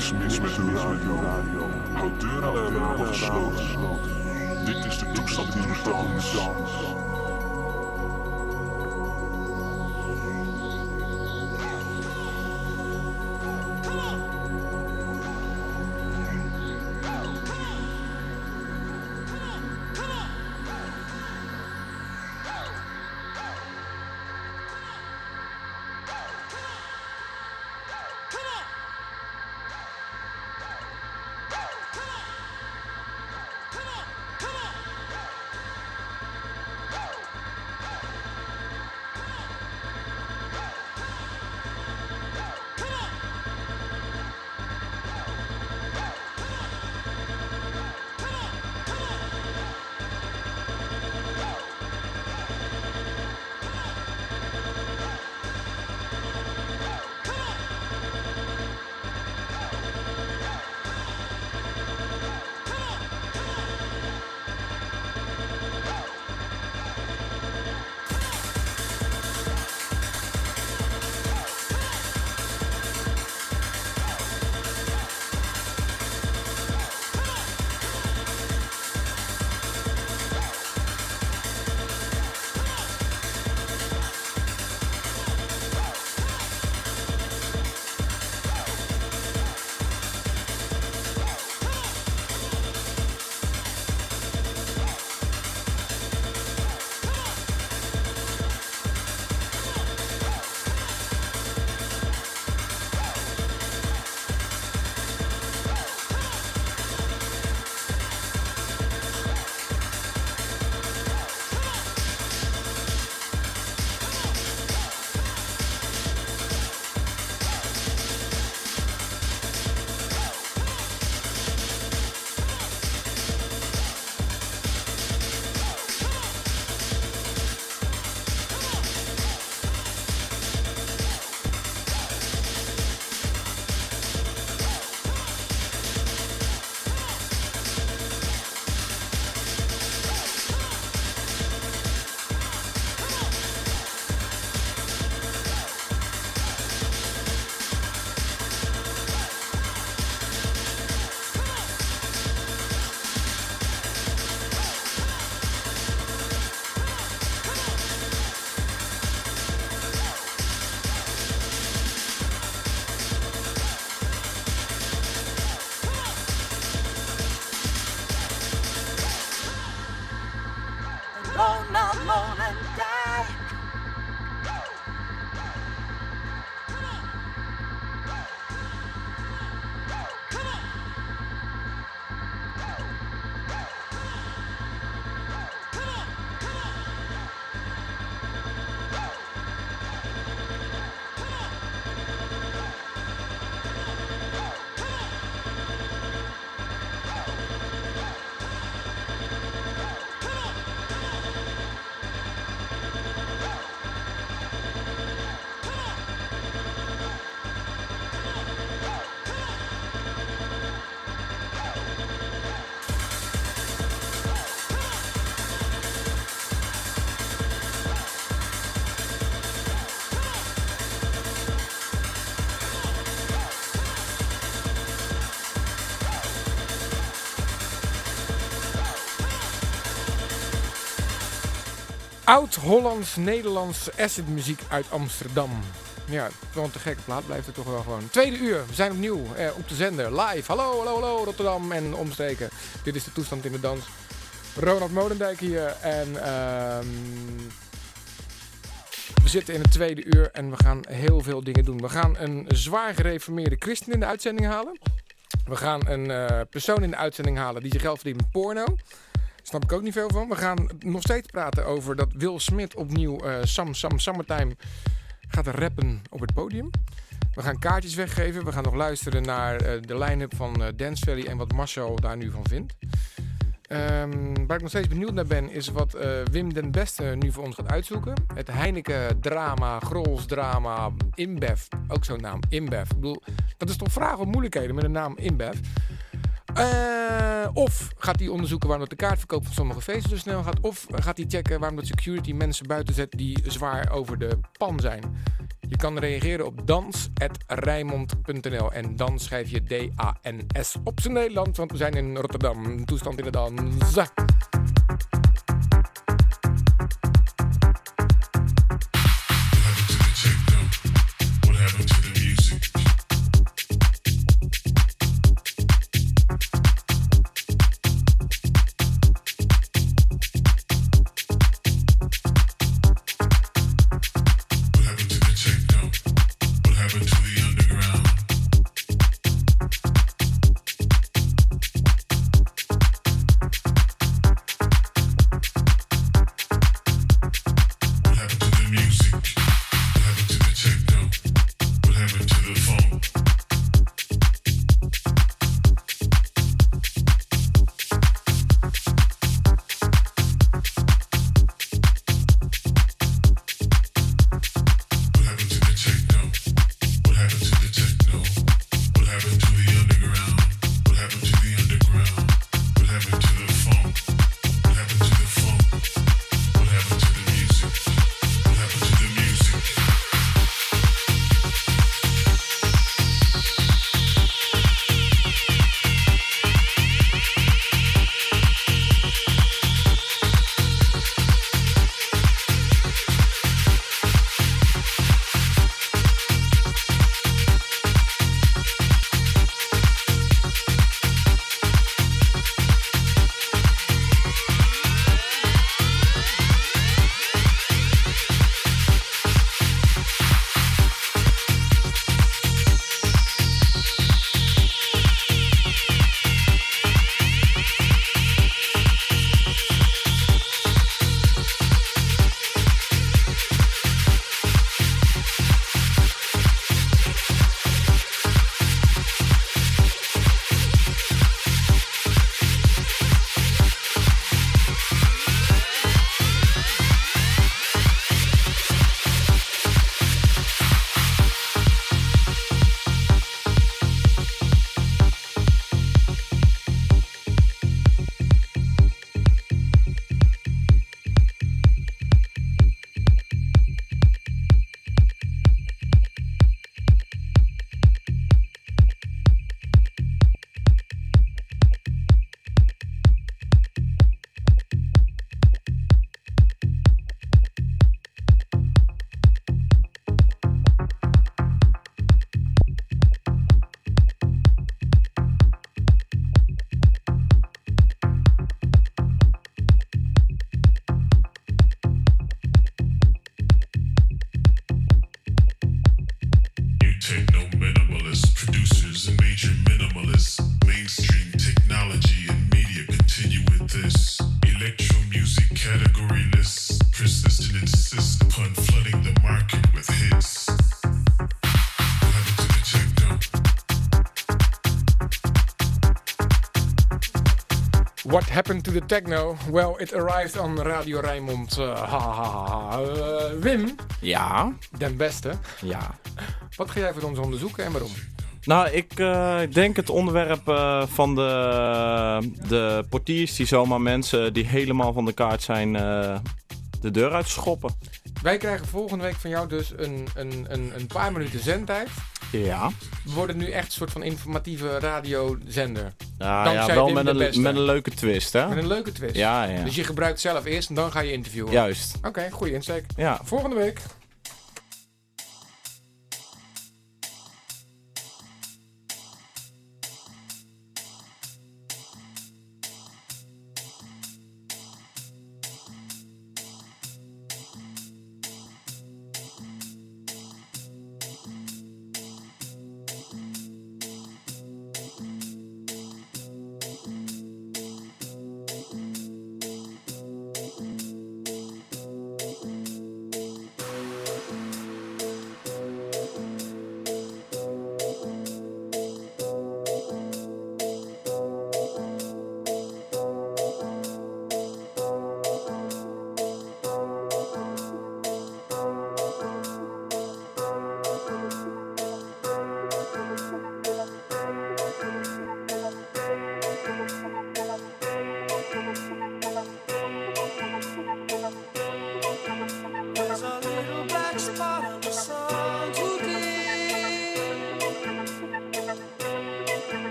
Niks mis met de radio. Houd deuren en ramen gesloten. Dit is de toestand in de dans. Oud-Hollands-Nederlands acid-muziek uit Amsterdam. Ja, een te gekke plaat blijft het toch wel gewoon. Tweede uur, we zijn opnieuw eh, op de zender, live. Hallo, hallo, hallo, Rotterdam en omstreken. Dit is de toestand in de dans. Ronald Molendijk hier en ehm, we zitten in het tweede uur en we gaan heel veel dingen doen. We gaan een zwaar gereformeerde christen in de uitzending halen. We gaan een eh, persoon in de uitzending halen die zich geld verdient met porno. Snap ik ook niet veel van. We gaan nog steeds praten over dat Will Smith opnieuw uh, Sam Sam Summertime gaat rappen op het podium. We gaan kaartjes weggeven. We gaan nog luisteren naar uh, de line-up van uh, Dance Valley en wat Marcel daar nu van vindt. Um, waar ik nog steeds benieuwd naar ben, is wat Wim den Beste nu voor ons gaat uitzoeken. Het Heineken-drama, Grols-drama, InBev. Ook zo'n naam, InBev. Ik bedoel, dat is toch vragen om moeilijkheden met een naam InBev. Uh, of gaat hij onderzoeken waarom de kaartverkoop van sommige feesten zo snel gaat. Of gaat hij checken waarom de security mensen buiten zet die zwaar over de pan zijn. Je kan reageren op dans.rijmond.nl. En dan schrijf je D-A-N-S op zijn Nederland, want we zijn in Rotterdam. Toestand in de dans. To the techno? Well, it arrived on Radio Rijnmond. Uh, ha, ha, ha, ha. Uh, Wim, Ja, den beste. ja. Wat ga jij voor ons onderzoeken en waarom? Nou, ik eh, denk het onderwerp eh, van de, de portiers die zomaar mensen die helemaal van de kaart zijn eh, de deur uit schoppen. Wij krijgen volgende week van jou dus een, een, een, een paar minuten zendtijd. Ja, We worden nu echt een soort van informatieve radiozender. ja, Dankzij ja wel met een, Beste. met een leuke twist, hè? Met een leuke twist. Ja, ja. Dus je gebruikt zelf eerst en dan ga je interviewen. Juist. Oké, goede insteek. Ja. Volgende week.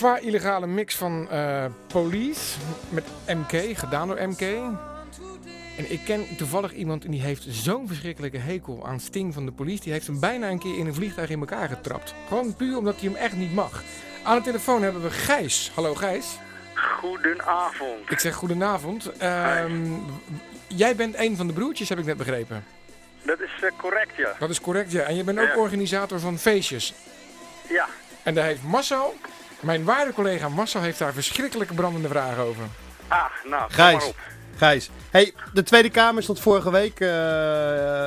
Zwaar illegale mix van eh, Police met MK, gedaan door MK. En ik ken toevallig iemand en die heeft zo'n verschrikkelijke hekel aan Sting van de police. Die heeft hem bijna een keer in een vliegtuig in elkaar getrapt. Gewoon puur omdat hij hem echt niet mag. Aan de telefoon hebben we Gijs. Hallo Gijs. Goedenavond. Ik zeg goedenavond. Ehm, jij bent een van de broertjes, heb ik net begrepen. Dat is eh, correct, ja. Dat is correct, ja. En je bent ook Ja. organisator van feestjes. Ja, En daar heeft Marcel, mijn waarde collega Marcel, heeft daar verschrikkelijke brandende vragen over. ah, nou, kom Gijs. maar op. Gijs. Hey, de Tweede Kamer stond vorige week eh,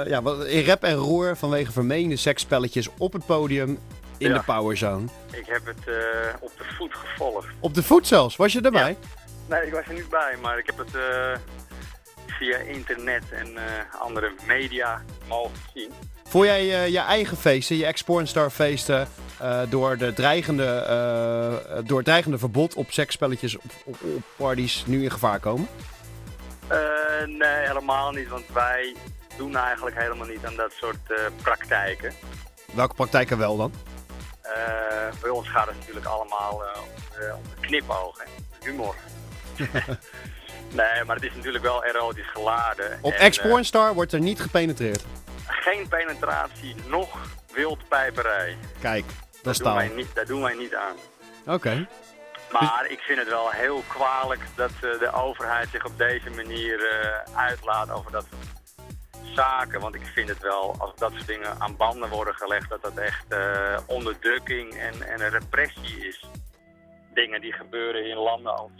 ja, wat- in rep en roer vanwege vermeende seksspelletjes op het podium in Ja. de Powerzone. Ik heb het eh, op de voet gevolgd. Op de voet zelfs, was je erbij? Nee, ik was er niet bij, maar ik heb het eh, via internet en eh, andere media mogen zien. Voel jij eh, je eigen feesten, je ex-pornstar feesten, eh, door, de dreigende, eh, door het dreigende verbod op seksspelletjes op, op, op parties nu in gevaar komen? Nee, helemaal niet, want wij doen eigenlijk helemaal niet aan dat soort praktijken. Welke praktijken wel dan? Bij ons gaat het natuurlijk allemaal om, de, knipogen, humor. nee, maar het is natuurlijk wel erotisch geladen. Op ex-pornstar wordt er niet gepenetreerd. Geen penetratie, nog wildpijperij. Kijk, dat is Daar doen, wij niet, daar doen wij niet aan. Oké. Maar ik vind het wel heel kwalijk dat eh, de overheid zich op deze manier eh, uitlaat over dat soort zaken. Want ik vind het wel, als dat soort dingen aan banden worden gelegd, dat dat echt eh, onderdrukking en, en een repressie is. Dingen die gebeuren in landen als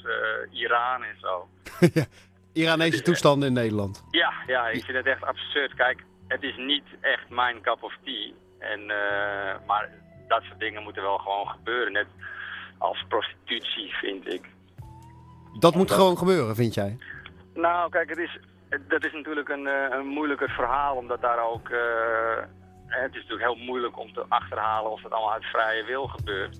Iran en zo. Iranese toestanden in Nederland. Ja, ja, ik vind het echt absurd. Kijk, het is niet echt mijn cup of tea. En, eh, maar dat soort dingen moeten wel gewoon gebeuren. Net als prostitutie, vind ik. Dat moet gewoon gebeuren, vind jij? Nou, kijk, het is, dat is natuurlijk een, eh, een moeilijker verhaal, omdat daar ook... eh, het is natuurlijk heel moeilijk om te achterhalen of het allemaal uit vrije wil gebeurt.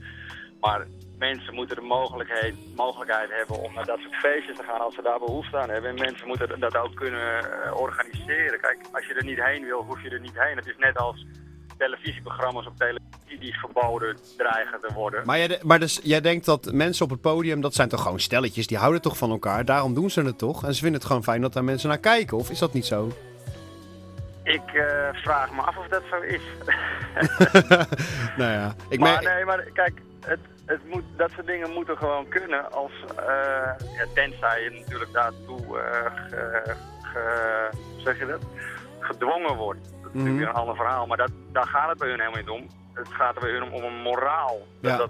Maar mensen moeten de mogelijkheid, mogelijkheid hebben om naar dat soort feestjes te gaan als ze daar behoefte aan hebben. En mensen moeten dat ook kunnen eh, organiseren. Kijk, als je er niet heen wil, hoef je er niet heen. Het is net als televisieprogramma's op televisie die verboden dreigen te worden. Maar, jij, maar dus, jij denkt dat mensen op het podium, dat zijn toch gewoon stelletjes, die houden toch van elkaar, daarom doen ze het toch? En ze vinden het gewoon fijn dat daar mensen naar kijken, of is dat niet zo? Ik eh, vraag me af of dat zo is. nou ja, ik maar nee, maar kijk, het, het moet, dat soort dingen moeten gewoon kunnen als, eh, ja, tenzij je natuurlijk daartoe, eh, ge, zeg je dat, gedwongen wordt. Dat is natuurlijk Mhm. weer een ander verhaal, maar dat, daar gaat het bij hun helemaal niet om. Het gaat er bij hun om, om een moraal. Dat Ja. dat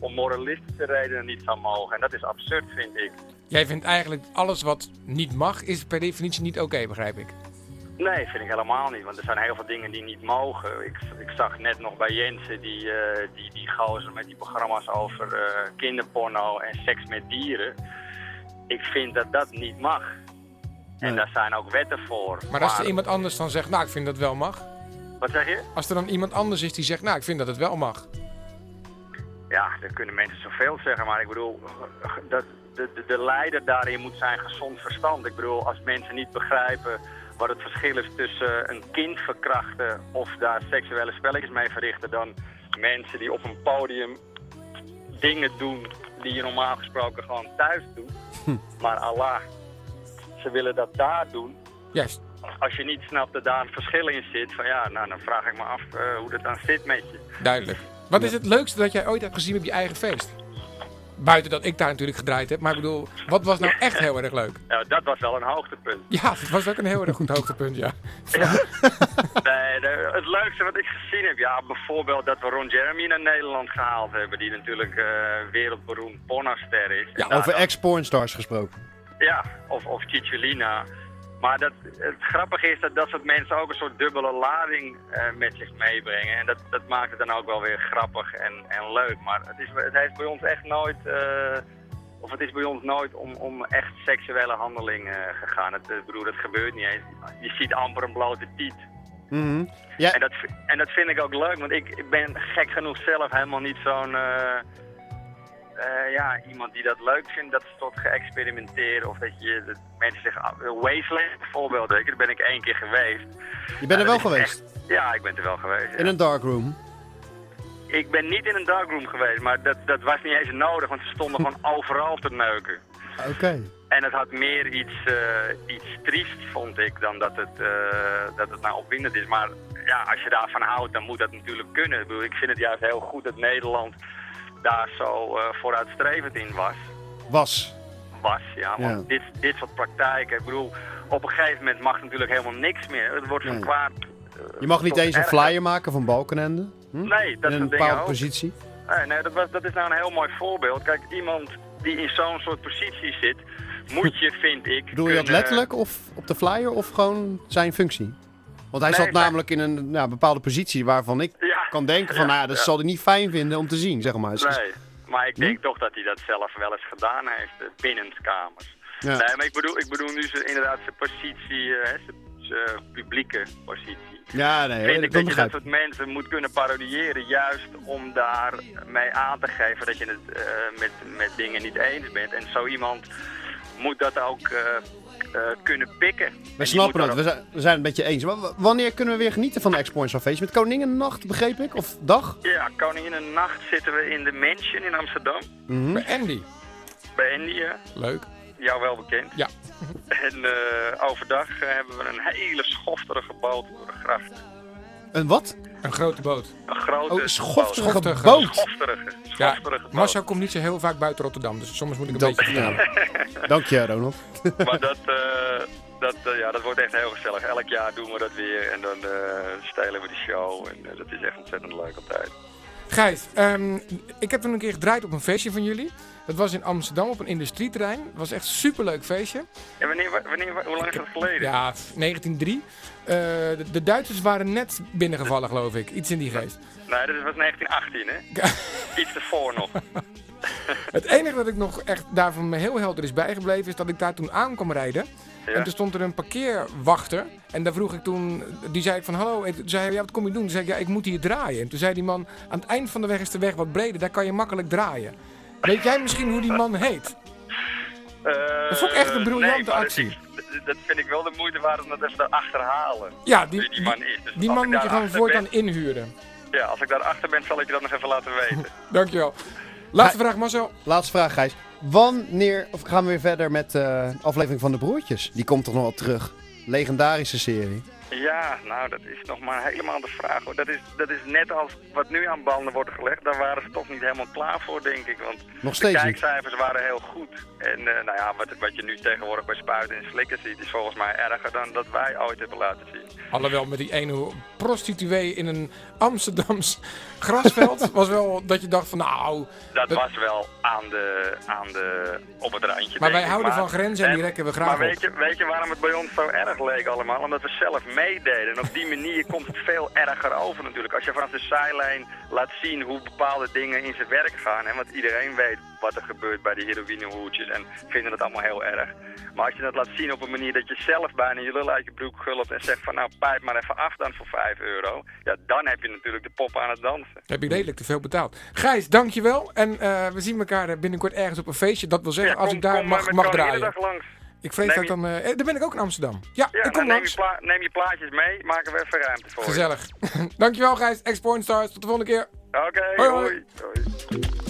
om moralistische redenen niet zou mogen. En dat is absurd, vind ik. Jij vindt eigenlijk alles wat niet mag, is per definitie niet oké, begrijp ik. Nee, vind ik helemaal niet. Want er zijn heel veel dingen die niet mogen. Ik, ik zag net nog bij Jensen die, eh, die, die gozer met die programma's over eh, kinderporno en seks met dieren. Ik vind dat dat niet mag. En Nee. daar zijn ook wetten voor. Maar als er iemand anders dan zegt, nou ik vind dat wel mag. Wat zeg je? Als er dan iemand anders is die zegt, nou ik vind dat het wel mag. Ja, dan kunnen mensen zoveel zeggen. Maar ik bedoel, dat de, de, de leider daarin moet zijn gezond verstand. Ik bedoel, als mensen niet begrijpen wat het verschil is tussen een kind verkrachten of daar seksuele spelletjes mee verrichten, dan mensen die op een podium dingen doen die je normaal gesproken gewoon thuis doet. Maar Allah, ze willen dat daar doen. Juist. Als je niet snapt dat daar een verschil in zit, van ja, nou dan vraag ik me af eh, hoe dat dan zit met je. Duidelijk. Wat is het leukste dat jij ooit hebt gezien op je eigen feest? Buiten dat ik daar natuurlijk gedraaid heb. Maar ik bedoel, wat was nou echt heel erg leuk? Nou, dat was wel een hoogtepunt. Ja, het was ook een heel erg goed hoogtepunt, ja. Nee, de- het leukste wat ik gezien heb, ja, bijvoorbeeld dat we Ron Jeremy naar Nederland gehaald hebben, die natuurlijk eh, wereldberoemd pornoster is. Ja, daar Over dan- ex-pornstars gesproken. Ja, of, of Cicciolina. Maar dat, het grappige is dat dat soort mensen ook een soort dubbele lading eh, met zich meebrengen. En dat, dat maakt het dan ook wel weer grappig en, en leuk. Maar het, is, het heeft bij ons echt nooit, eh, of het is bij ons nooit om, om echt seksuele handeling eh, gegaan. Het, ik bedoel, dat gebeurt niet eens. Je ziet amper een blote tiet. Mhm. Ja, En dat, en dat vind ik ook leuk, want ik, ik ben gek genoeg zelf helemaal niet zo'n... eh, ja, iemand die dat leuk vindt, dat soort geëxperimenteerd. Of dat je dat mensen zeggen, ah, Wasteland bijvoorbeeld, je, daar ben ik één keer geweest. je bent er Ja, wel geweest. echt- ja, ik ben er wel geweest. ja. In een darkroom. Ik ben niet in een darkroom geweest, maar dat, dat was niet eens nodig, want ze stonden gewoon overal te neuken. Oké. En het had meer iets, eh, iets triest, vond ik, dan dat het, eh, dat het nou opwindend is. Maar ja, als je daarvan houdt, dan moet dat natuurlijk kunnen. Ik, bedoel, ik vind het juist heel goed dat Nederland daar zo eh, vooruitstrevend in was. Was. was ja, want Ja. Dit, dit soort praktijken, ik bedoel, op een gegeven moment mag natuurlijk helemaal niks meer. Het wordt zo'n Nee. kwaad... eh, Je mag niet eens een flyer maken van Balkenende. Hm? Nee, dat In een bepaalde ook. positie. Nee, nee dat, was, dat is nou een heel mooi voorbeeld. Kijk, iemand die in zo'n soort positie zit, moet je, vind ik... Bedoel je dat letterlijk of op de flyer of gewoon zijn functie? Want hij Nee, zat namelijk in een ja, bepaalde positie waarvan ik Ja, kan denken van, ja, nou ja, dat zal hij niet fijn vinden om te zien, zeg maar. Nee, maar ik denk Hm? toch dat hij dat zelf wel eens gedaan heeft, eh, binnenskamers. Ja. Nee, maar ik bedoel, ik bedoel nu zijn, inderdaad zijn positie, eh, hè, zijn, zijn publieke positie. Ja, nee, Vind ik dat je dat soort mensen moet kunnen parodiëren, juist om daar mee aan te geven dat je het eh, met, met dingen niet eens bent. En zo iemand moet dat ook eh, kunnen pikken. En We snappen het, we zijn, we zijn het met je eens. W- wanneer kunnen we weer genieten van de Expoints Feest? Met Koningennacht, begreep ik? Of dag? Ja, Koninginnennacht zitten we in de Mansion in Amsterdam. Mhm. Bij Andy. Bij India. Leuk. jou wel bekend. Ja. En eh, overdag eh, hebben we een hele schofterige boot door de gracht. Een wat? Een grote boot. Een grote Oh, schofterige Schofterige. boot. Schofterige, Ja, schofterige boot. Marcel komt niet zo heel vaak buiten Rotterdam, dus soms moet ik een Dat, beetje vertellen. ja. Dank je, Ronald. Maar dat, eh, dat, eh, ja, dat wordt echt heel gezellig. Elk jaar doen we dat weer en dan eh stelen we de show. En dat is echt ontzettend leuk altijd. Gijs, ehm, ik heb toen een keer gedraaid op een feestje van jullie. Dat was in Amsterdam op een industrieterrein. Het was echt een superleuk feestje. En wanneer, wanneer, hoe lang is dat geleden? Ja, 1903. Eh, de, de Duitsers waren net binnengevallen, geloof ik. Iets in die geest. Nee, dat was 1918 hè? Iets ervoor nog. Het enige dat ik nog echt daarvan me heel helder is bijgebleven... is dat ik daar toen aan kwam rijden. Ja. En toen stond er een parkeerwachter. En daar vroeg ik toen... Die zei ik van, hallo. En toen zei hij, ja, wat kom je doen? Toen zei ik, ja, ik moet hier draaien. En toen zei die man, aan het eind van de weg is de weg wat breder. Daar kan je makkelijk draaien. Weet jij misschien hoe die man heet? dat vond ik echt een briljante actie. Dat, vind ik wel de moeite waard om dat even te achterhalen. Ja, die, die man is. Dus die man moet je gewoon voortaan ben- inhuren. Ja, als ik daarachter ben, zal ik je dat nog even laten weten. Dankjewel. Laatste vraag, Marcel. Laatste vraag, Gijs. Wanneer of gaan we weer verder met eh, de aflevering van de Broertjes? Die komt toch nog wel terug. Legendarische serie. Ja, nou, dat is nog maar helemaal de vraag. Hoor. Dat, is, dat is net als wat nu aan banden wordt gelegd. Daar waren ze toch niet helemaal klaar voor, denk ik. Want Nog de niet. kijkcijfers waren heel goed. En eh, nou ja, wat, wat je nu tegenwoordig bij Spuiten en Slikken ziet... is volgens mij erger dan dat wij ooit hebben laten zien. Alhoewel met die ene prostituee in een Amsterdams grasveld was wel dat je dacht van nou, Dat was wel aan de, aan de, op het randje. maar wij ik. houden Maar- van grenzen en die en- rekken we graag Maar op. weet je, weet je waarom het bij ons zo erg leek allemaal? Omdat we zelf meededen. En op die manier komt het veel erger over natuurlijk. Als je vanaf de zijlijn laat zien hoe bepaalde dingen in zijn werk gaan. En want iedereen weet wat er gebeurt bij die heroïnehoertjes. En vinden het allemaal heel erg. Maar als je dat laat zien op een manier dat je zelf bijna je lul uit je broek gulpt. En zegt van nou pijp maar even af dan voor 5 euro. Ja, dan heb je natuurlijk de pop aan het dansen. Heb je redelijk te veel betaald. Gijs, dankjewel. En eh, we zien elkaar eh, binnenkort ergens op een feestje. Dat wil zeggen, Ja, als ik daar kom mag, met mag draaien. Koninginnedag langs. Ik vrees Neem dat ik dan... eh, eh, daar ben ik ook in Amsterdam. Ja, Ja, ik kom nou, neem, je langs. neem je plaatjes mee, maken we even ruimte voor je. Gezellig. dankjewel Gijs, Ex-Porn Stars. Tot de volgende keer. Oké, hoi. hoi. hoi.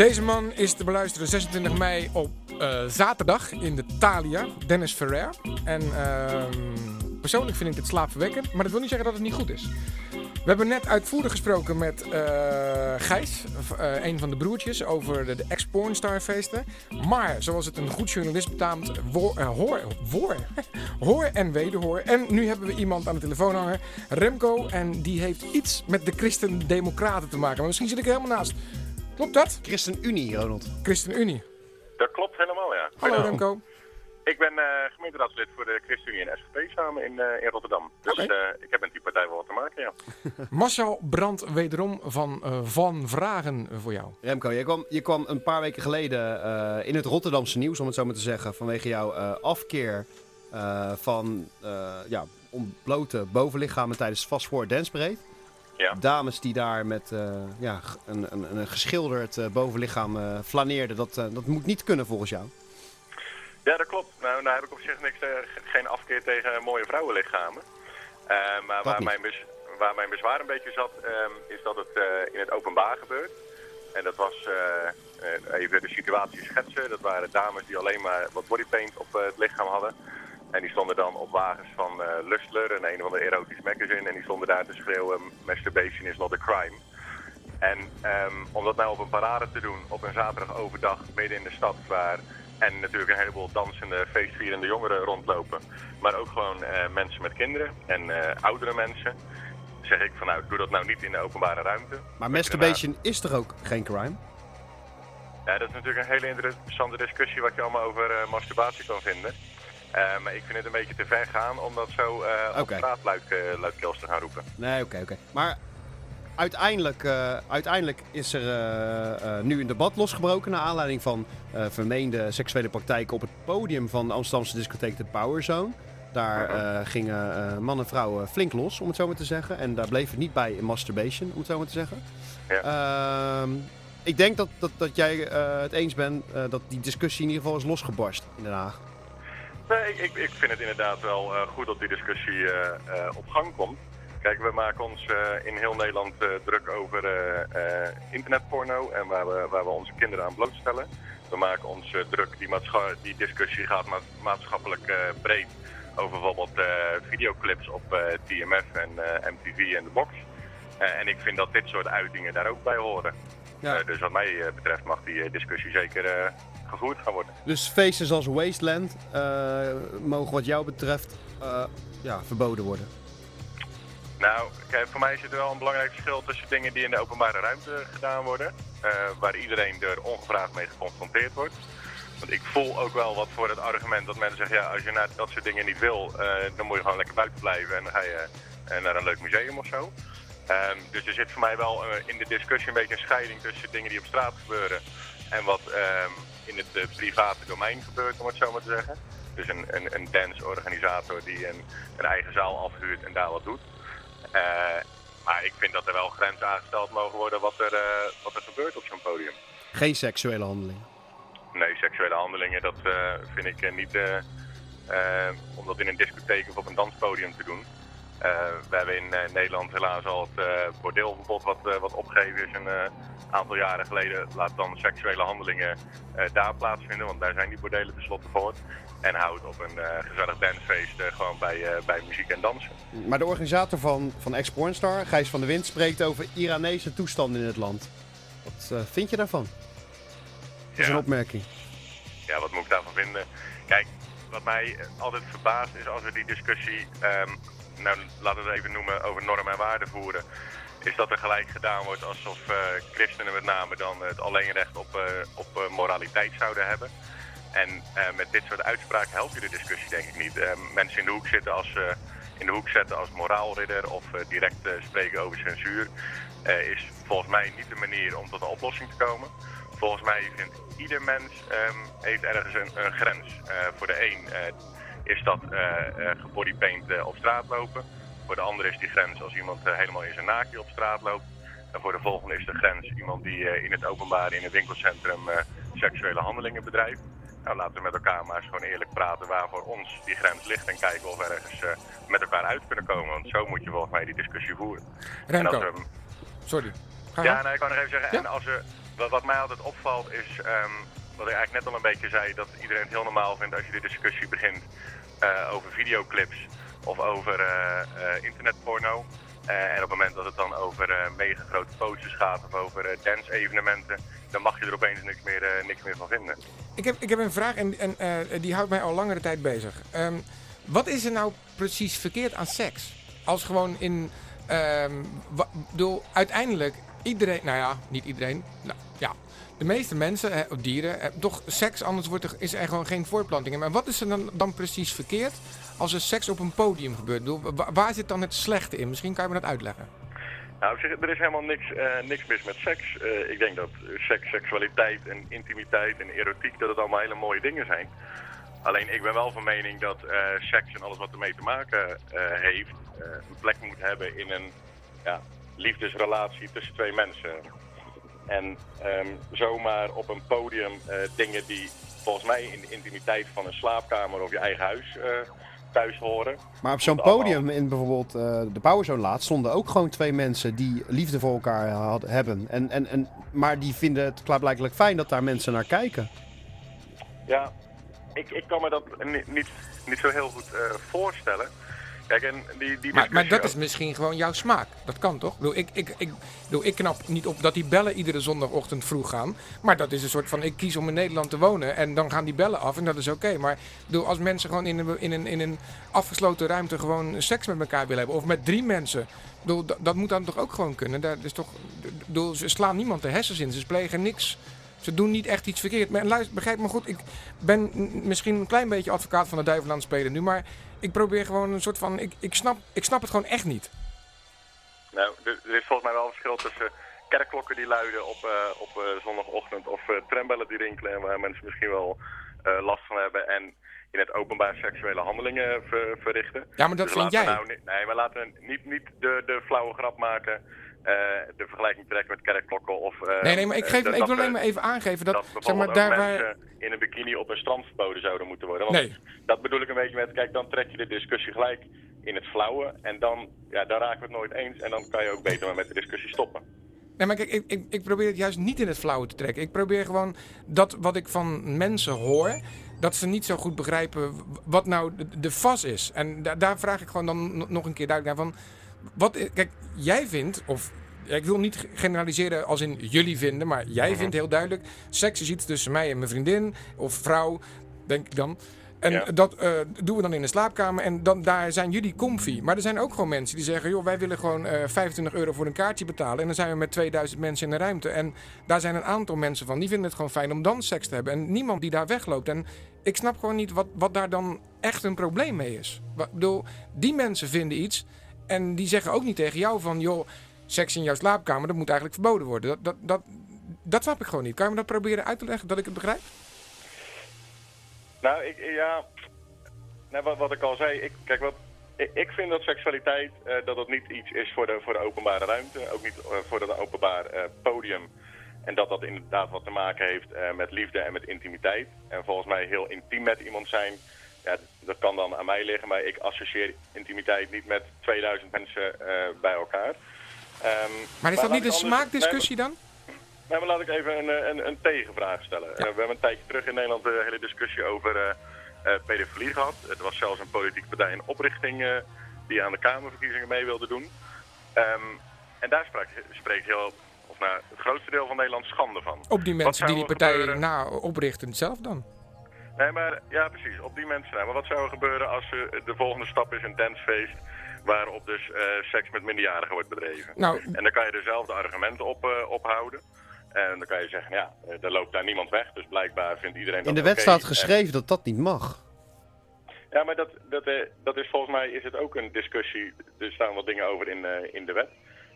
Deze man is te beluisteren 26 mei op eh, zaterdag in de Thalia, Dennis Ferrer. En ehm, persoonlijk vind ik het slaapverwekkend, maar dat wil niet zeggen dat het niet goed is. We hebben net uitvoerig gesproken met eh, Gijs, eh, een van de broertjes, over de, de ex-pornstar-feesten. Maar zoals het een goed journalist betaamt, woor, hoor, hoor en wederhoor. En nu hebben we iemand aan de telefoon hangen, Remco, en die heeft iets met de Christen-Democraten te maken. Maar misschien zit ik helemaal naast. Klopt dat? ChristenUnie, Ronald. ChristenUnie. Dat klopt helemaal, ja. Hallo. Remco. Ik ben eh gemeenteraadslid voor de ChristenUnie en SGP samen in, eh, in Rotterdam. Dus eh, ik heb met die partij wel wat te maken, ja. Marcel brandt wederom van, eh, van vragen voor jou. Remco, je kwam, je kwam een paar weken geleden eh, in het Rotterdamse nieuws, om het zo maar te zeggen, vanwege jouw eh, afkeer eh, van eh, ja, ontblote bovenlichamen tijdens Fast Forward Dance Parade. Ja. Dames die daar met eh, ja, een, een, een geschilderd eh, bovenlichaam eh, flaneerden, dat, dat moet niet kunnen volgens jou. Ja, dat klopt. Nou, daar heb ik op zich niks, ge- geen afkeer tegen mooie vrouwenlichamen. Maar waar mijn, waar mijn bezwaar een beetje zat, ehm, is dat het in het openbaar gebeurt. En dat was even de situatie schetsen. Dat waren dames die alleen maar wat bodypaint op het lichaam hadden. En die stonden dan op wagens van eh Lustler, een een van de erotisch magazine. En die stonden daar te schreeuwen, masturbation is not a crime. En ehm, om dat nou op een parade te doen, op een zaterdag overdag, midden in de stad, waar en natuurlijk een heleboel dansende, feestvierende jongeren rondlopen. Maar ook gewoon eh, mensen met kinderen en eh, oudere mensen. Zeg ik van nou, doe dat nou niet in de openbare ruimte. Maar masturbation is toch ook geen crime? Ja, dat is natuurlijk een hele interessante discussie wat je allemaal over masturbatie kan vinden. Eh, maar ik vind het een beetje te ver gaan om dat zo eh op straat luid, eh, luidkeels te gaan roepen. Nee, oké, oké. Maar uiteindelijk, uiteindelijk is er nu een debat losgebroken naar aanleiding van vermeende seksuele praktijken op het podium van de Amsterdamse discotheek de Power Zone. Daar gingen eh, man en vrouw eh, flink los, om het zo maar te zeggen. En daar bleef het niet bij in masturbation, om het zo maar te zeggen. Ehm, ik denk dat, dat, dat jij het eens bent dat die discussie in ieder geval is losgebarst in Den Haag. Nee, ik, ik, ik vind het inderdaad wel eh, goed dat die discussie eh, eh, op gang komt. Kijk, we maken ons in heel Nederland druk over internetporno en waar we, waar we onze kinderen aan blootstellen. We maken ons druk, die, die discussie gaat ma- maatschappelijk breed over bijvoorbeeld videoclips op eh, TMF en eh, MTV en de box. En ik vind dat dit soort uitingen daar ook bij horen. Ja. Dus wat mij betreft mag die discussie zeker gevoerd gaan worden. Dus feesten zoals Wasteland eh, mogen wat jou betreft eh, ja, verboden worden. Nou, kijk, voor mij zit er wel een belangrijk verschil tussen dingen die in de openbare ruimte gedaan worden, eh, waar iedereen er ongevraagd mee geconfronteerd wordt. Want ik voel ook wel wat voor het argument dat mensen zeggen, ja, als je naar dat soort dingen niet wil, dan moet je gewoon lekker buiten blijven en dan ga je naar een leuk museum of zo. Ehm, dus er zit voor mij wel in de discussie een beetje een scheiding tussen dingen die op straat gebeuren en wat ehm, in het eh, private domein gebeurt, om het zo maar te zeggen. Dus een, een, een danceorganisator die een, een eigen zaal afhuurt en daar wat doet. Eh, maar ik vind dat er wel grenzen aangesteld mogen worden wat er, eh, wat er gebeurt op zo'n podium. Geen seksuele handeling. Nee, seksuele handelingen, dat vind ik niet om dat in een discotheek of op een danspodium te doen. Eh, we hebben in eh, Nederland helaas al het eh, bordeelverbod wat, wat opgegeven is een aantal jaren geleden. Laat dan seksuele handelingen daar plaatsvinden, want daar zijn die bordelen tenslotte voor. En houd op een gezellig dancefeest gewoon bij, bij muziek en dansen. Maar de organisator van, van Ex-Pornstar, Gijs van der Wind, spreekt over Iranese toestanden in het land. Wat vind je daarvan? Dat is Ja. een opmerking. Ja, wat moet ik daarvan vinden? Kijk, wat mij altijd verbaast is als we die discussie, ehm, nou laten we het even noemen, over normen en waarden voeren. Is dat er gelijk gedaan wordt alsof eh, christenen met name dan het alleenrecht op, eh, op eh, moraliteit zouden hebben. En met dit soort uitspraken help je de discussie denk ik niet. Mensen in de hoek zitten als, in de hoek zetten als moraalridder of direct spreken over censuur is volgens mij niet de manier om tot een oplossing te komen. Volgens mij vindt ieder mens ehm, heeft ergens een, een grens. Voor de een is dat eh, eh, gebodypaint eh, op straat lopen. Voor de ander is die grens als iemand helemaal in zijn naakje op straat loopt. En voor de volgende is de grens iemand die in het openbaar in een winkelcentrum seksuele handelingen bedrijft. Nou, laten we met elkaar maar eens gewoon eerlijk praten waar voor ons die grens ligt en kijken of we ergens met elkaar uit kunnen komen. Want zo moet je volgens mij die discussie voeren. En Remco, we sorry. Ga ja, nou, ik kan nog even zeggen, Ja? en als we wat, wat mij altijd opvalt is, ehm, wat ik eigenlijk net al een beetje zei, dat iedereen het heel normaal vindt als je de discussie begint eh, over videoclips of over eh, eh, internetporno. En op het moment dat het dan over mega grote posters gaat of over dance-evenementen, dan mag je er opeens niks meer, niks meer van vinden. Ik heb, ik heb een vraag en, en die houdt mij al langere tijd bezig. Ehm, wat is er nou precies verkeerd aan seks? Als gewoon in. wa- bedoel, uiteindelijk, iedereen. Nou ja, niet iedereen. Nou ja. De meeste mensen, of dieren, toch seks, anders wordt er, is er gewoon geen voortplanting. Maar wat is er dan, dan precies verkeerd als er seks op een podium gebeurt? Waar zit dan het slechte in? Misschien kan je me dat uitleggen. Nou, er is helemaal niks, eh, niks mis met seks. Eh, ik denk dat seks, seksualiteit en intimiteit en erotiek, dat het allemaal hele mooie dingen zijn. Alleen ik ben wel van mening dat eh, seks en alles wat ermee te maken heeft, een plek moet hebben in een ja, liefdesrelatie tussen twee mensen. En ehm, zomaar op een podium eh, dingen die volgens mij in de intimiteit van een slaapkamer of je eigen huis eh, thuis horen. Maar op zo'n podium in bijvoorbeeld eh, de Powerzone laatst stonden ook gewoon twee mensen die liefde voor elkaar had, hebben. En, en, en, maar die vinden het klaarblijkelijk fijn dat daar mensen naar kijken. Ja, ik, ik kan me dat ni- niet, niet zo heel goed voorstellen. Kijk, en die, die Maar, maar dat is misschien gewoon jouw smaak. Dat kan toch? Ik, bedoel, ik, ik, ik, bedoel, ik knap niet op dat die bellen iedere zondagochtend vroeg gaan. Maar dat is een soort van, ik kies om in Nederland te wonen en dan gaan die bellen af en dat is oké. Maar bedoel, als mensen gewoon in een, in, een, in een afgesloten ruimte gewoon seks met elkaar willen hebben. Of met drie mensen. Bedoel, dat, dat moet dan toch ook gewoon kunnen. Dat is toch, bedoel, ze slaan niemand de hersens in. Ze plegen niks. Ze doen niet echt iets verkeerd. Maar luister, begrijp me goed. Ik ben misschien een klein beetje advocaat van de duivel aan het spelen nu. Maar ik probeer gewoon een soort van. Ik, ik, snap, ik snap het gewoon echt niet. Nou, er, is volgens mij wel een verschil tussen kerkklokken die luiden op, eh, op eh, zondagochtend of eh, trambellen die rinkelen en waar mensen misschien wel last van hebben en in het openbaar seksuele handelingen ver- verrichten. Ja, maar dat Dus vind jij. Nou, nee, maar laten we niet, niet de, de flauwe grap maken, de vergelijking trekken met kerkklokken of... eh, Nee, nee, maar ik, eh, geef, dat- ik wil alleen eh, maar even aangeven dat, dat zeg maar, daar waar... in een bikini op een strand verboden zouden moeten worden. Want Nee. dat bedoel ik een beetje met, kijk, dan trek je de discussie gelijk in het flauwe. En dan, ja, dan raken we het nooit eens. En dan kan je ook beter maar met de discussie stoppen. Nee, maar kijk, ik, ik, ik probeer het juist niet in het flauwe te trekken. Ik probeer gewoon dat wat ik van mensen hoor, dat ze niet zo goed begrijpen wat nou de, de vas is. En da- daar vraag ik gewoon dan no- nog een keer duidelijk naar van, wat, kijk, jij vindt, of ik wil niet generaliseren als in jullie vinden, maar jij vindt heel duidelijk, seks is iets tussen mij en mijn vriendin of vrouw, denk ik dan. En Ja. dat eh, doen we dan in de slaapkamer en dan, daar zijn jullie comfy. Maar er zijn ook gewoon mensen die zeggen, joh, wij willen gewoon eh 25 euro voor een kaartje betalen. En dan zijn we met 2000 mensen in de ruimte. En daar zijn een aantal mensen van, die vinden het gewoon fijn om dan seks te hebben. En niemand die daar wegloopt. En ik snap gewoon niet wat, wat daar dan echt een probleem mee is. Ik bedoel, die mensen vinden iets en die zeggen ook niet tegen jou van, joh, seks in jouw slaapkamer, dat moet eigenlijk verboden worden. Dat, dat, dat, dat snap ik gewoon niet. Kan je me dat proberen uit te leggen, dat ik het begrijp? Nou, ik, ja, nou, wat, wat ik al zei, ik, kijk, wat, ik, vind dat seksualiteit, eh, dat niet iets is voor de, voor de openbare ruimte, ook niet eh, voor het openbaar eh, podium. En dat dat inderdaad wat te maken heeft met liefde en met intimiteit. En volgens mij heel intiem met iemand zijn, ja, dat kan dan aan mij liggen, maar ik associeer intimiteit niet met 2000 mensen eh, bij elkaar. Ehm, Maar is dat niet een anders- smaakdiscussie dan? Nee, maar laat ik even een, eh, een, een tegenvraag stellen. Eh, we hebben een tijdje terug in Nederland de hele discussie over eh, pedofilie gehad. Er was zelfs een politieke partij in oprichting die aan de Kamerverkiezingen mee wilde doen. Ehm, en daar sprak, spreekt heel, of nou, het grootste deel van Nederland schande van. Op die mensen die die partij na oprichten zelf dan? Nee, maar ja, precies, op die mensen. Maar wat zou er gebeuren als eh, de volgende stap is een dancefeest waarop dus eh, seks met minderjarigen wordt bedreven? Nou, En dan kan je dezelfde argumenten op, eh, ophouden. En dan kan je zeggen, ja, er loopt daar niemand weg, dus blijkbaar vindt iedereen dat In de wet staat En- geschreven dat dat niet mag. ja, maar dat, dat, dat is volgens mij is het ook een discussie. Er staan wat dingen over in, in de wet.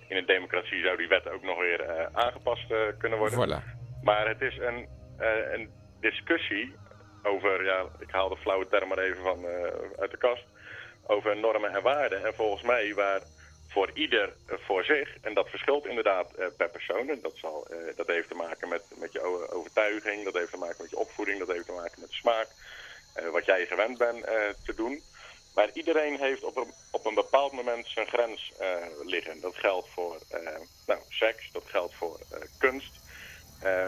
In een democratie zou die wet ook nog weer aangepast kunnen worden. voilà. Maar het is een, een discussie over, ja, ik haal de flauwe term maar even van, eh, uit de kast, over normen en waarden. En volgens mij waar voor ieder eh, voor zich, en dat verschilt inderdaad eh, per persoon. En dat, zal, dat heeft te maken met, met je overtuiging, dat heeft te maken met je opvoeding, dat heeft te maken met de smaak, wat jij gewend bent te doen. Maar iedereen heeft op een, op een bepaald moment zijn grens liggen. Dat geldt voor nou, seks, dat geldt voor kunst,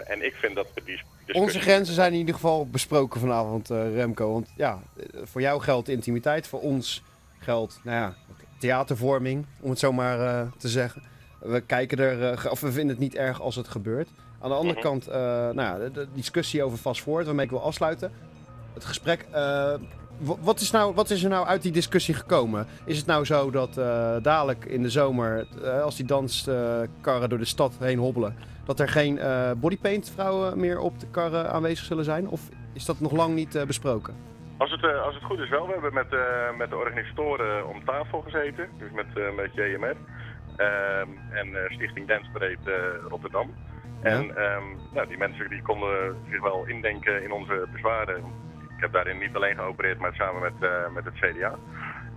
en ik vind dat we die. Onze grenzen zijn in ieder geval besproken vanavond, eh, Remco. Want ja, eh, voor jou geldt intimiteit, voor ons geldt, nou ja, theatervorming, om het zo maar eh, te zeggen. We kijken er, of we vinden het niet erg als het gebeurt. Aan de andere Mhm. kant, nou ja, de, de discussie over Fast Forward, waarmee ik wil afsluiten. Het gesprek, wa- wat, is nou, wat is er nou uit die discussie gekomen? Is het nou zo dat dadelijk in de zomer, als die danskarren door de stad heen hobbelen, dat er geen eh, bodypaint vrouwen meer op de karren aanwezig zullen zijn? Of is dat nog lang niet eh, besproken? Als het, eh, als het goed is wel. We hebben met, met de organisatoren om tafel gezeten. Dus met, met JMR. ehm, en Stichting Dansbreed Rotterdam. En ehm, nou, die mensen die konden zich wel indenken in onze bezwaren. Ik heb daarin niet alleen geopereerd, maar samen met, met het CDA.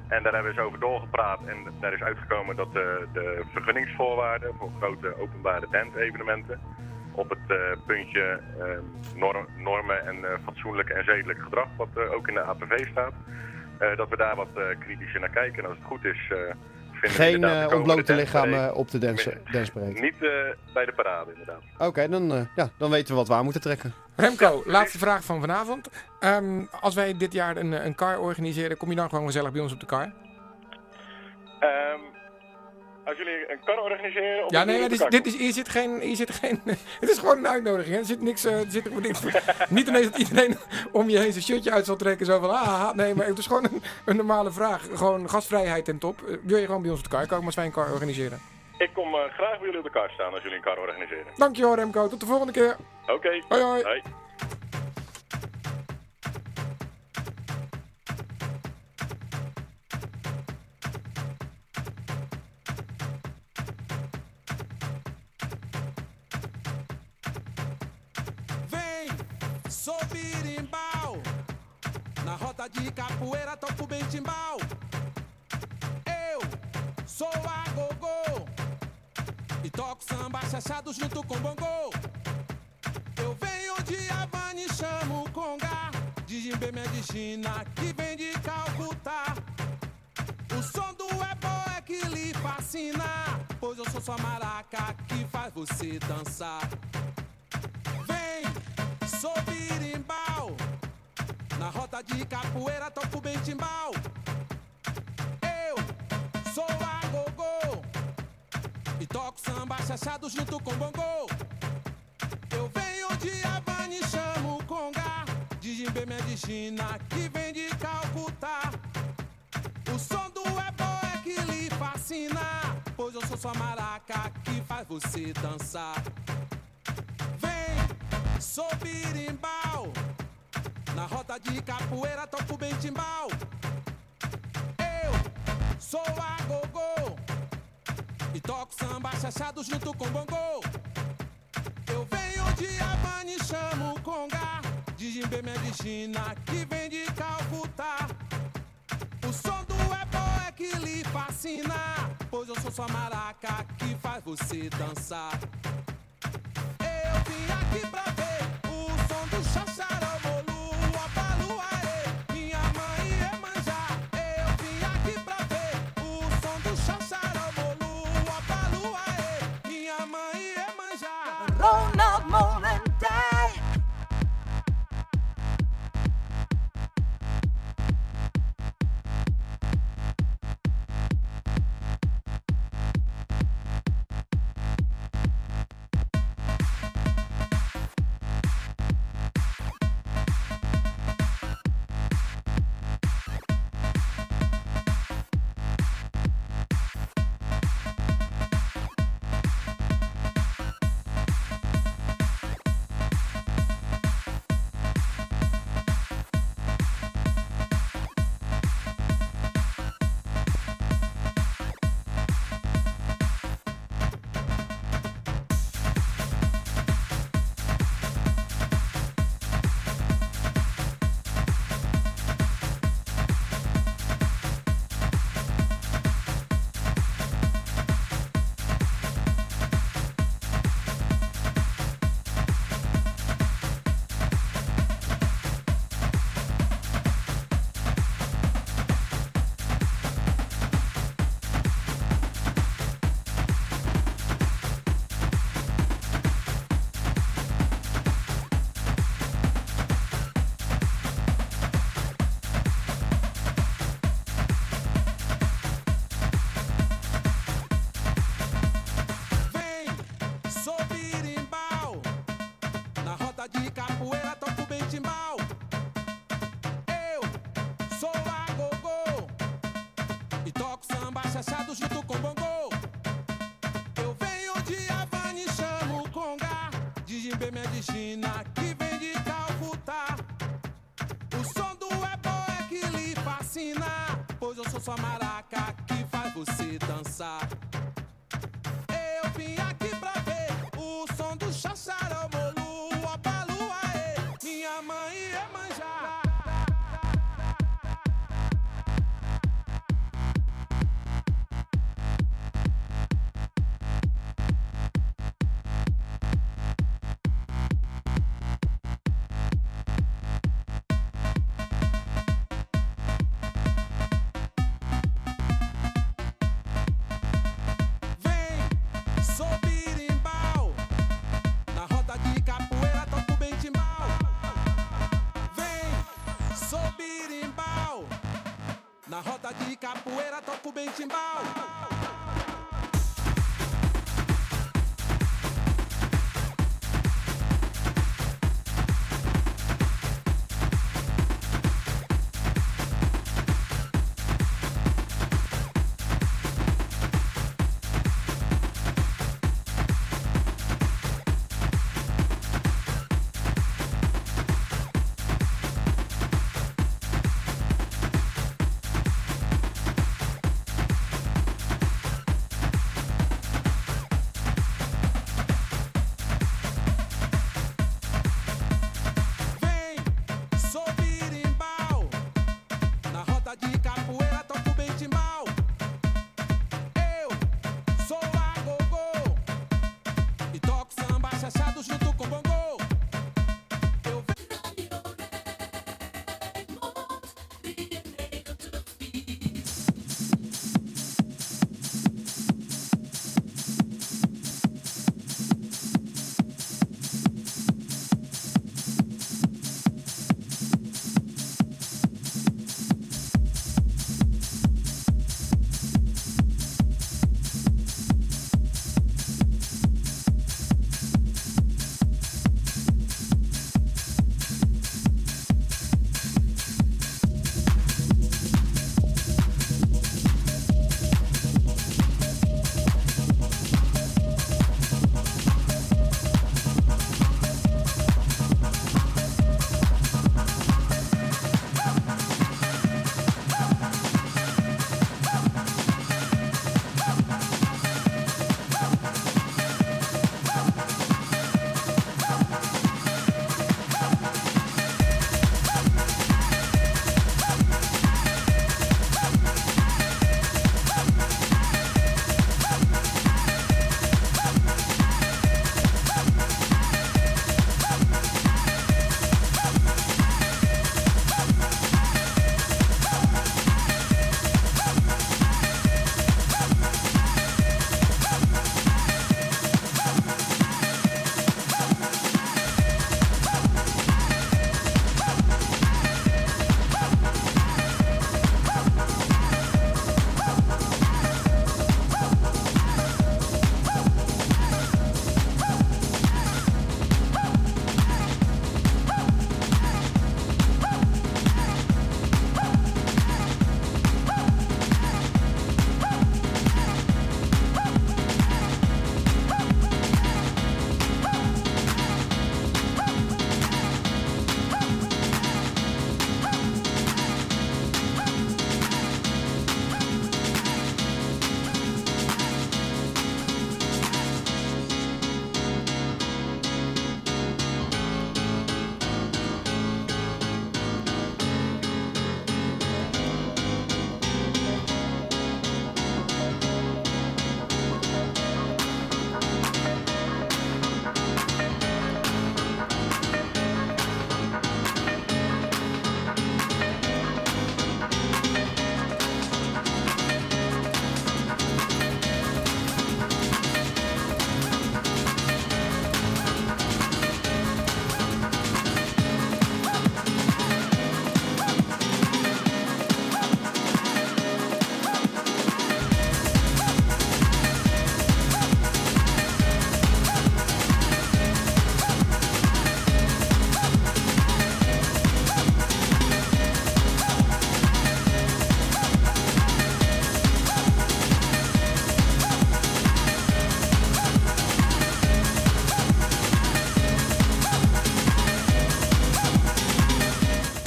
En daar hebben we eens over doorgepraat. En daar is uitgekomen dat de, de vergunningsvoorwaarden voor grote openbare dansevenementen op het eh, puntje eh, norm- normen en eh, fatsoenlijk en zedelijk gedrag, wat eh, ook in de APV staat, eh, dat we daar wat eh, kritischer naar kijken. En als het goed is, eh Geen eh, komende ontblote lichamen op de dance, dansbreed. Niet eh, bij de parade, inderdaad. Oké, dan, eh, ja, dan weten we wat we aan moeten trekken. Remco, laatste vraag van vanavond. Ehm, als wij dit jaar een, een car organiseren, kom je dan gewoon gezellig bij ons op de car? Ehm, als jullie een kar organiseren... Ja, nee, maar dit, is, dit is, hier zit geen, hier zit geen... Het is gewoon een uitnodiging. hè. Er zit niks... eh, er zit, er niks niet ineens dat iedereen om je heen zijn shirtje uit zal trekken. Zo van, ah, ah, nee, maar het is gewoon een, een normale vraag. Gewoon gastvrijheid en top. Eh, wil je gewoon bij ons op de car komen als wij een car organiseren? Ik kom eh, graag bij jullie op de kar staan als jullie een kar organiseren. Dankjewel Remco, tot de volgende keer. Oké. Hoi, hoi. Hoi. Vem, sou birimbau. Na roda de capoeira toco bem timbal. Eu sou a gogô. E toco samba chachado junto com bongô. Eu venho de Havana e chamo Conga. De Jimbê Medicina que vem de Calcutá. O som do ebó é que lhe fascina. Pois eu sou sua maraca que faz você dançar. Vem, sou birimbau. Na roda de capoeira toco bem timbal. Eu sou a gogô. E toco samba chachado junto com bongô. Eu venho de Havana e chamo Conga. De Jimbê Medicina que vem de Calcutá. O som do ebó é que lhe fascina. Pois eu sou sua maraca que faz você dançar. Vem, sou birimbau. Na roda de capoeira toco bem timbal. Eu sou a gogô. E toco samba chachado junto com bongô. Eu venho de Havana e chamo Conga. De Jimbê Medicina que vem de Calcutá. O som do ebó é que lhe fascina. Pois eu sou sua maraca que faz você dançar. Eu vim aqui pra ver o som do xaxarabolu, o abaluaê, capoeira toco bem timbal.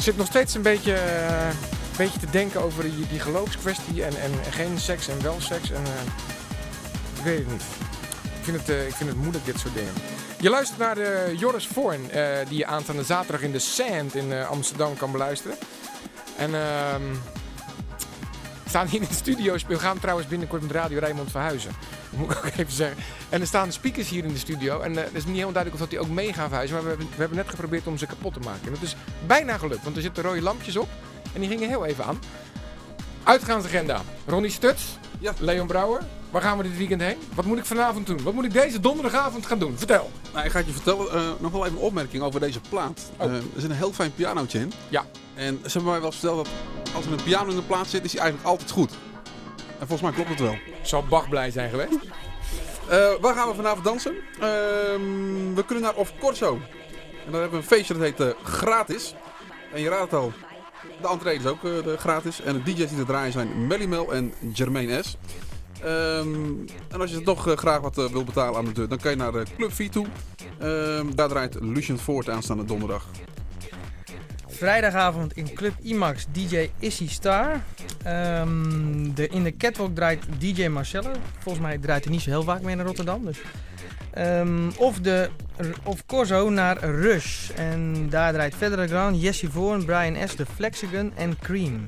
Zit nog steeds een beetje eh, beetje te denken over die, die geloofskwestie en, en, en geen seks en wel seks. En, eh, ik weet het niet. Ik vind het, eh, ik vind het moeilijk, dit soort dingen. Je luistert naar de Joris Voorn, die je aanstaande zaterdag in de Sand in Amsterdam kan beluisteren. En ehm we staan hier in de studio. We gaan trouwens binnenkort met Radio Rijnmond verhuizen. Moet ik ook even zeggen. En er staan speakers hier in de studio. En eh, het is niet helemaal duidelijk of dat die ook mee gaan verhuizen. Maar we hebben, we hebben net geprobeerd om ze kapot te maken. En dat is bijna gelukt, want er zitten rode lampjes op. En die gingen heel even aan. Uitgaansagenda. Ronnie Stuts, Ja. Leon Brouwer. Waar gaan we dit weekend heen? Wat moet ik vanavond doen? Wat moet ik deze donderdagavond gaan doen? Vertel. Nou, ik ga het je vertellen, eh, nog wel even een opmerking over deze plaat. Oh. Eh, er zit een heel fijn pianootje in. Ja. En ze hebben mij wel eens verteld dat als er een piano in de plaat zit, is hij eigenlijk altijd goed. En volgens mij klopt het wel. Zal Bach blij zijn geweest? Eh, waar gaan we vanavond dansen? Ehm, we kunnen naar Of Corso. En daar hebben we een feestje dat heet eh, Gratis. En je raadt het al, de entree is ook eh, de gratis. En de DJ's die er draaien zijn Melly Mel en Jermaine S. Ehm, en als je toch graag wat wil betalen aan de deur, dan kan je naar eh, Club V toe. Ehm, daar draait Lucian Ford aanstaande donderdag. Vrijdagavond in Club IMAX DJ Issy Star. Ehm, de, in de Catwalk draait DJ Marcelle. Volgens mij draait hij niet zo heel vaak meer naar Rotterdam. Dus. Ehm, of, de, of Corso naar Rush. En daar draait Federer Grand, Jesse Voorn, Brian S., de Flexigun en Cream.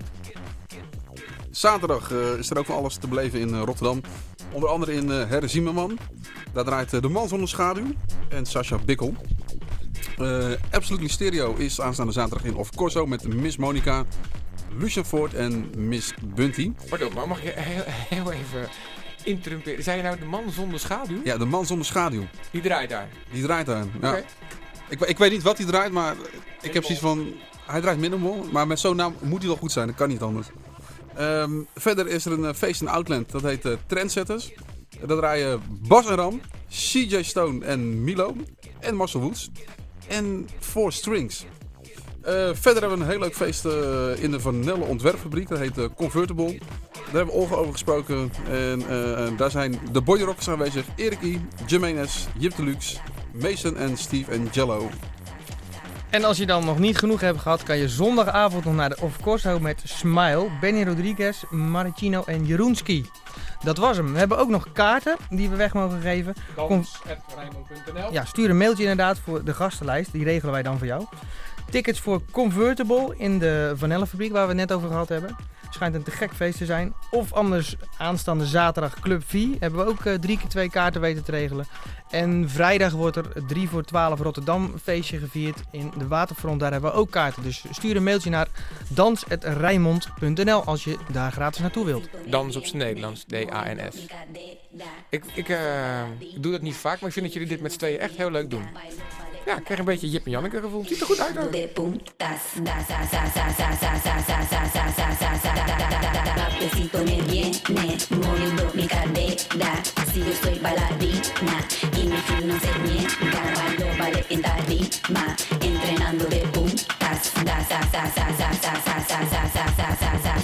Zaterdag eh, is er ook van alles te beleven in eh, Rotterdam. Onder andere in uh, Herre Zimmerman. Daar draait De Man Zonder Schaduw en Sascha Bikkel. Eh Absolutely Stereo is aanstaande zaterdag in Of Corso met Miss Monica, Lucian Ford en Miss Bunty. Pardon, maar mag je heel, heel even interrumperen? Zei je nou de man zonder schaduw? Ja, De Man Zonder Schaduw. Die draait daar. Die draait daar. Ja. Oké. Ik, ik weet niet wat hij draait, maar ik heb zoiets van... Hij draait minimal, maar met zo'n naam moet hij wel goed zijn. Dat kan niet anders. Ehm, verder is er een eh, feest in Outland. Dat heet eh, Trendsetters. Daar draaien Bas en Ram, CJ Stone en Milo. En Marcel Woods. En Four Strings. Eh, verder hebben we een heel leuk feest eh, in de Vanelle ontwerpfabriek. Dat heet eh, Convertible. Daar hebben we Olga over gesproken. En en daar zijn de Body Rockers aanwezig. Erik I, Jermaine S, Jip Deluxe, Mason en Steve en Jello. En als je dan nog niet genoeg hebt gehad, kan je zondagavond nog naar de Of Corso met Smile, Benny Rodriguez, Maricino en Jeroenski. Dat was hem. We hebben ook nog kaarten die we weg mogen geven. Dans.rijnmond.nl Ja, stuur een mailtje inderdaad voor de gastenlijst. Die regelen wij dan voor jou. Tickets voor Convertible in de Vanellenfabriek waar we het net over gehad hebben. Schijnt een te gek feest te zijn. Of anders aanstaande zaterdag Club V. Hebben we ook eh, drie keer twee kaarten weten te regelen. En vrijdag wordt er 3 voor 12 Rotterdam feestje gevierd in de Waterfront. Daar hebben we ook kaarten. Dus stuur een mailtje naar dans.rijnmond.nl als je daar gratis naartoe wilt. Dans op zijn Nederlands, D-A-N-S. Ik, ik eh, doe dat niet vaak, maar ik vind dat jullie dit met z'n tweeën echt heel leuk doen. Ja, ik krijg een beetje Jip en Janneke gevoel. Ziet er goed uit sa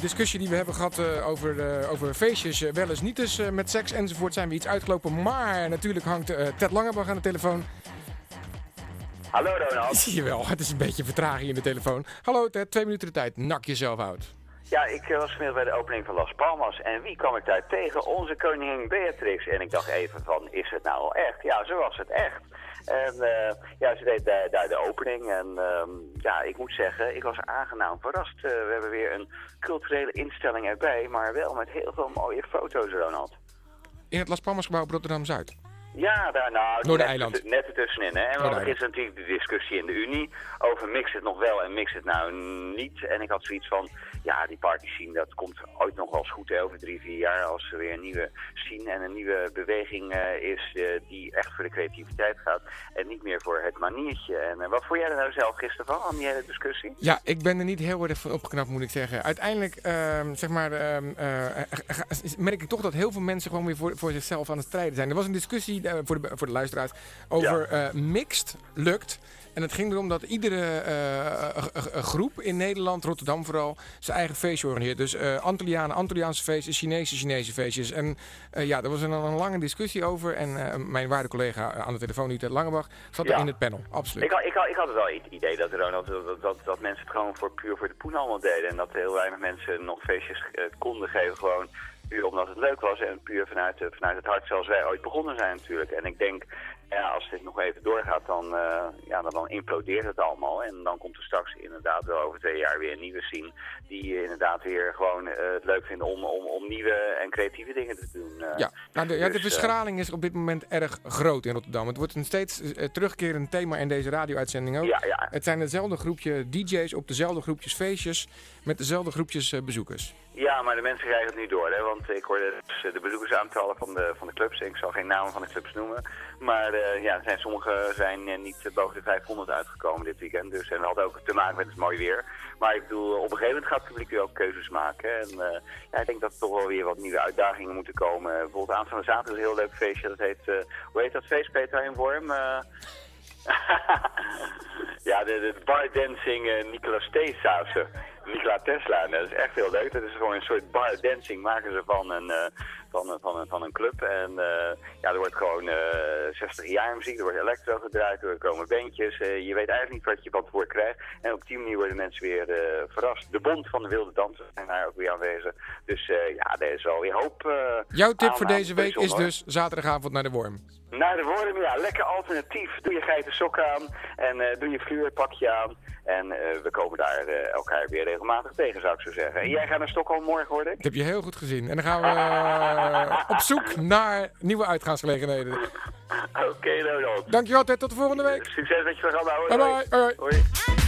discussie die we hebben gehad eh, over, eh, over feestjes, eh, wel eens niet eens met seks enzovoort, zijn we iets uitgelopen. Maar natuurlijk hangt Ted Langebach aan de telefoon. Hallo Ronald. Zie je wel, het is een beetje vertraging in de telefoon. Hallo Ted, twee minuten de tijd. Nak jezelf uit. Ja, ik was vanmiddag bij de opening van Las Palmas en wie kwam ik daar tegen? Onze koningin Beatrix. En ik dacht even van, is het nou al echt? Ja, zo was het echt. En eh, ja, ze deed daar, daar de opening en ehm, ja, ik moet zeggen, ik was aangenaam verrast. Eh, we hebben weer een culturele instelling erbij, maar wel met heel veel mooie foto's, Ronald. In het Las Palmas gebouw op Rotterdam-Zuid. Ja, daar nou, net, net ertussenin. Hè? En er is natuurlijk de discussie in de Unie over mix het nog wel en mix het nou niet. En ik had zoiets van, ja, die party scene, dat komt ooit nog wel eens goed hè, over drie, vier jaar. Als er weer een nieuwe scene en een nieuwe beweging eh, is eh, die echt voor de creativiteit gaat. En niet meer voor het maniertje. En eh, wat vond jij er nou zelf gisteren van, aan die hele discussie? Ja, ik ben er niet heel erg van opgeknapt, moet ik zeggen. Uiteindelijk ehm, zeg maar, ehm, eh, merk ik toch dat heel veel mensen gewoon weer voor, voor zichzelf aan het strijden zijn. Er was een discussie eh, voor, de, voor de luisteraars over eh, mixed lukt. En het ging erom dat iedere eh, groep in Nederland, Rotterdam vooral, zijn eigen feestje organiseert. Dus eh Antillianen, Antilliaanse feestjes, Chinese, Chinese feestjes. En ja, er was een, een lange discussie over. En mijn waarde collega aan de telefoon, Ted Langebach, zat Ja. er in het panel. Absoluut. Ik, had- ik, ik had het wel het idee dat Ronald dat, dat, dat, mensen het gewoon voor puur voor de poen allemaal deden. En dat heel weinig mensen nog feestjes konden geven. Gewoon puur omdat het leuk was en puur vanuit, eh, vanuit het hart zoals wij ooit begonnen zijn natuurlijk. En ik denk, ja, als dit nog even doorgaat, dan, eh, ja, dan, dan implodeert het allemaal. En dan komt er straks inderdaad wel over twee jaar weer een nieuwe scene. Die eh, inderdaad weer gewoon eh, het leuk vinden om, om, om nieuwe en creatieve dingen te doen. Ja, nou de, ja, de Dus, verschraling is op dit moment erg groot in Rotterdam. Het wordt een steeds terugkerend thema in deze radio-uitzending ook. Ja, ja. Het zijn hetzelfde groepje DJ's op dezelfde groepjes feestjes met dezelfde groepjes bezoekers. Ja, maar de mensen krijgen het nu door, hè? want ik hoorde dus de bezoekersaantallen van de, van de clubs. Ik zal geen namen van de clubs noemen, maar eh, ja, zijn, sommige zijn eh, niet boven de 500 uitgekomen dit weekend. Dus, en dat had ook te maken met het mooi weer. Maar ik bedoel, op een gegeven moment gaat het publiek weer ook keuzes maken. En eh, ja, ik denk dat er toch wel weer wat nieuwe uitdagingen moeten komen. Bijvoorbeeld aanstaande zaterdag is een heel leuk feestje. Dat heet, hoe heet dat feest, Peter in Worm? Ja, de, de bar dancing uh, Nicolas Theesausen. Nikola Tesla. En dat is echt heel leuk. Dat is gewoon een soort bar dancing maken ze van een, eh, van, een- van, een, van een club. En eh, ja, er wordt gewoon eh 60 jaar muziek, er wordt electro gedraaid, er komen bandjes. Eh, je weet eigenlijk niet wat je van tevoren krijgt. En op die manier worden mensen weer eh, verrast. De bond van de wilde dansers zijn daar ook weer aanwezig. Dus eh, ja, er is wel weer hoop. eh, Jouw tip aan- voor deze week is dus zaterdagavond naar de Worm. Naar de worm, ja, lekker alternatief. Doe je geiten sok aan en eh, doe je fluorpakje aan. En eh, we komen daar eh, elkaar weer regelmatig tegen, zou ik zo zeggen. En jij gaat naar Stockholm morgen, hoorde ik? Dat heb je heel goed gezien. En dan gaan we eh, op zoek naar nieuwe uitgaansgelegenheden. Oké, Ronald. Dankjewel Ted, tot de volgende week. Succes met je programma, hoor. Bye bye. Hoi.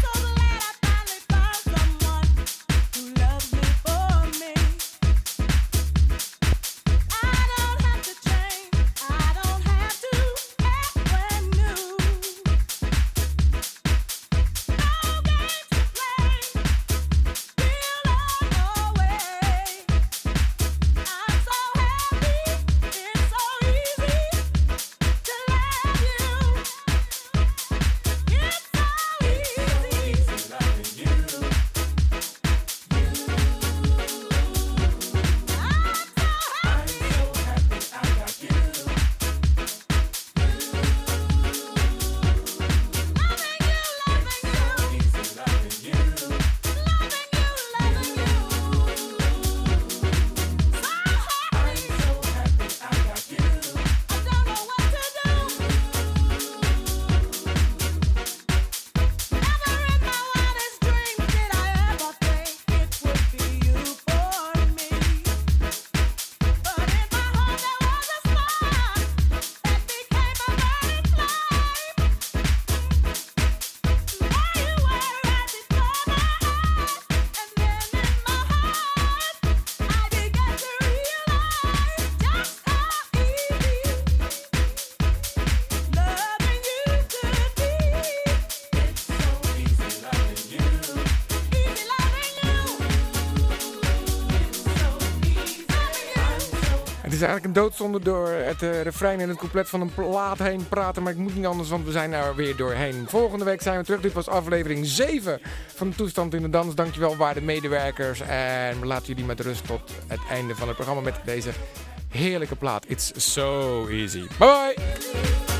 Eigenlijk een doodzonde door het eh, refrein en het couplet van een plaat heen praten. Maar ik moet niet anders, want we zijn er weer doorheen. Volgende week zijn we terug. Dit was aflevering 7 van de Toestand in de Dans. Dankjewel, waarde medewerkers. En we laten jullie met rust tot het einde van het programma met deze heerlijke plaat. It's so easy. Bye bye!